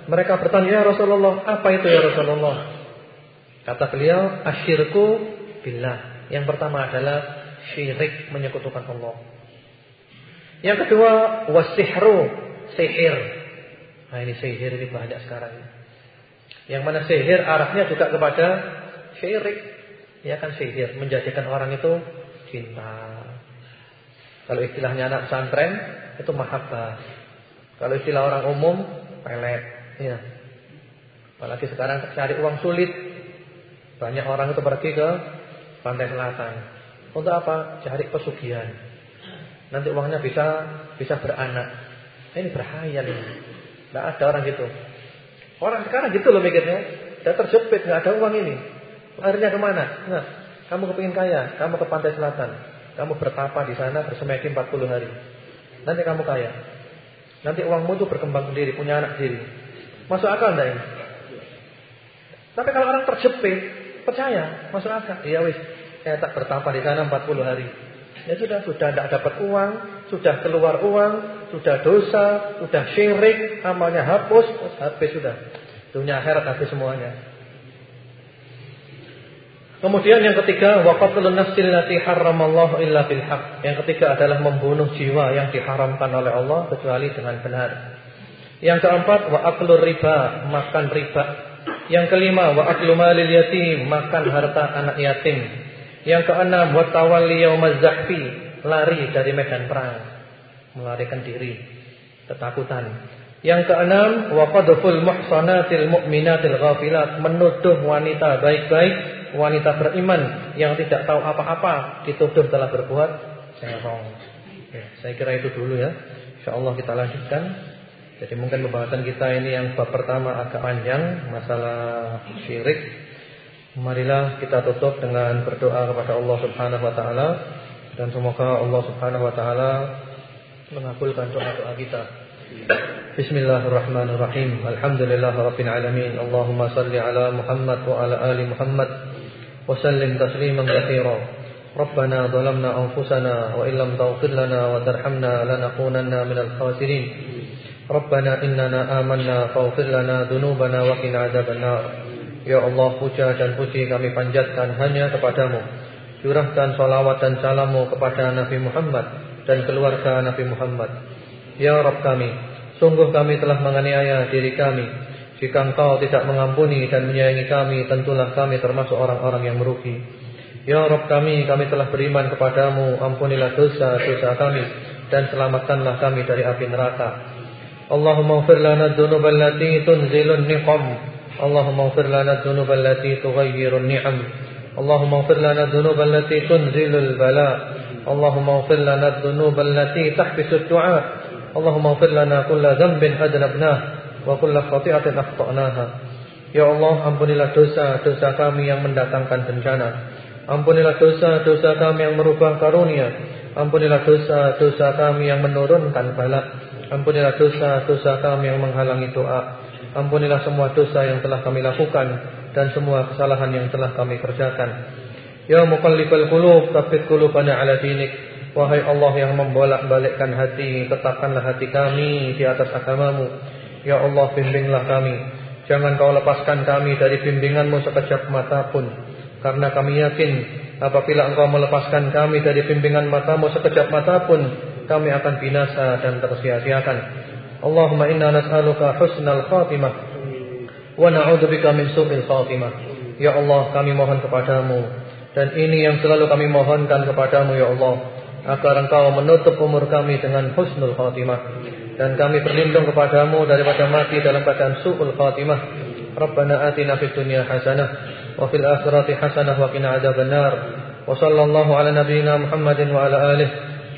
Mereka bertanya, "Ya Rasulullah, apa itu ya Rasulullah?" Kata beliau, asyirku billah. Yang pertama adalah syirik menyekutukan Allah. Yang kedua, wasihru, sihir. Nah ini sihir ini banyak sekarang. Yang mana sihir arahnya juga kepada syirik. Ya kan sihir menjadikan orang itu cinta. Kalau istilahnya anak pesantren itu mahabbah. Kalau istilah orang umum pelet, ya. Apalagi sekarang cari uang sulit. Banyak orang itu pergi ke pantai selatan. Untuk apa? Cari pesugihan. Nanti uangnya bisa bisa beranak. Ini berbahaya ini. Tidak ada orang gitu. Orang sekarang gitu loh mikirnya. Sudah terjepit, nggak ada uang ini. Akhirnya ke mana? Nah, kamu kepingin kaya, kamu ke pantai selatan. Kamu bertapa di sana bersemedi 40 hari. Nanti kamu kaya. Nanti uangmu itu berkembang sendiri, punya anak sendiri. Masuk akal enggak ini? Tapi kalau orang terjepit, percaya, masuk akal. Iya wis, saya tak bertapa di sana 40 hari. Ya sudah, sudah tidak dapat uang, sudah keluar uang, sudah dosa, sudah syirik, amalnya hapus, habis sudah. Dunia akhirat habis semuanya. Kemudian yang ketiga, waqatlun nafsil lati haramallahu illa bil. Yang ketiga adalah membunuh jiwa yang diharamkan oleh Allah kecuali dengan benar. Yang keempat, wa aklur riba, makan riba. Yang kelima, wa aklu malil yatim, makan harta anak yatim. Yang keenam, wa tawalli yaumaz zahfi, lari dari medan perang. Melarikan diri, ketakutan. Yang keenam, wa qadful muhsanatil mu'minatil ghafilat, menuduh wanita baik-baik wanita beriman yang tidak tahu apa-apa dituduh telah berbuat serong. Ya, saya kira itu dulu ya. Insyaallah kita lanjutkan. Jadi mungkin pembahasan kita ini yang bab pertama agak panjang masalah syirik. Marilah kita tutup dengan berdoa kepada Allah Subhanahu wa taala dan semoga Allah Subhanahu wa taala mengabulkan doa-doa kita. Bismillahirrahmanirrahim. Alhamdulillahirabbil alamin. Allahumma salli ala Muhammad wa ala ali Muhammad وسلم تسليما كثيرا ربنا ظلمنا أنفسنا وإن لم تغفر لنا وترحمنا لنكونن من الخاسرين Rabbana innana amanna faghfir lana dhunubana wa qina adzabannar. Ya Allah, puja dan puji kami panjatkan hanya kepadamu. Curahkan salawat dan salamu kepada Nabi Muhammad dan keluarga Nabi Muhammad. Ya Rabb kami, sungguh kami telah menganiaya diri kami. Jika engkau tidak mengampuni dan menyayangi kami, tentulah kami termasuk orang-orang yang merugi. Ya Rabb kami, kami telah beriman kepadamu, ampunilah dosa-dosa kami dan selamatkanlah kami dari api neraka. Ufir lana dhunubal lati tunzilun niqam Allahumma ufir lana dhunubal lati tughayyirun ni'am Allahumma ufir lana dhunubal lati tunzilul bala Allahumma ufir lana dhunubal lati tahbisud du'a Allahumma ufir lana kulla zambin adnabnah wa kullu khati'atin akhtanaha. Ya Allah, ampunilah dosa-dosa kami yang mendatangkan bencana. Ampunilah dosa-dosa kami yang merubah karunia. Ampunilah dosa-dosa kami yang menurunkan bala. Ampunilah dosa-dosa kami yang menghalangi doa. Ampunilah semua dosa yang telah kami lakukan dan semua kesalahan yang telah kami kerjakan. Ya muqallibal qulub, tsabbit qulubana ala dinik. Wahai Allah yang membolak-balikkan hati, tetapkanlah hati kami di atas agamamu. Ya Allah bimbinglah kami Jangan kau lepaskan kami dari bimbinganmu sekejap mata pun Karena kami yakin Apabila engkau melepaskan kami dari bimbingan matamu sekejap mata pun Kami akan binasa dan tersia-siakan. Allahumma inna nas'aluka husnal khatimah. Wa na'udzubika min su'il khatimah. Ya Allah kami mohon kepadamu. Dan ini yang selalu kami mohonkan kepadamu ya Allah Agar engkau menutup umur kami dengan husnul khatimah. Dan kami berlindung kepadamu daripada mati dalam keadaan su'ul khatimah. Rabbana atina fid dunya hasanah wa fil akhirati hasanah wa qina adzabannar. Wa sallallahu ala nabiyyina Muhammadin wa